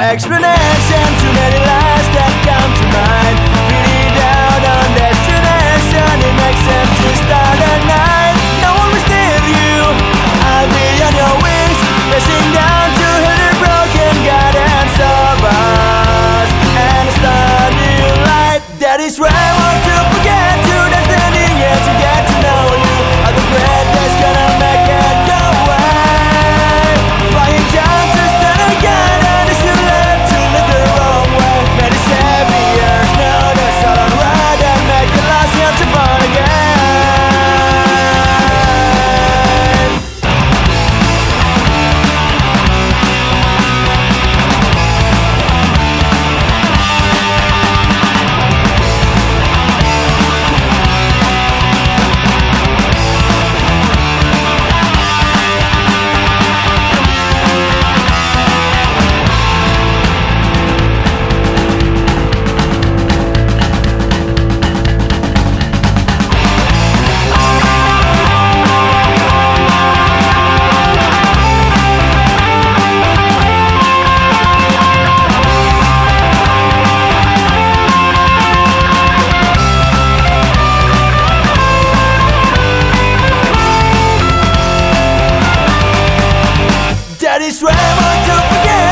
explanation Too many lies that come to mind. Really down on destination It makes sense to start at night. No one will steal you. I'll be on your wings Racing down to hit a broken guidance of us And a starry light that is red. hard to forget.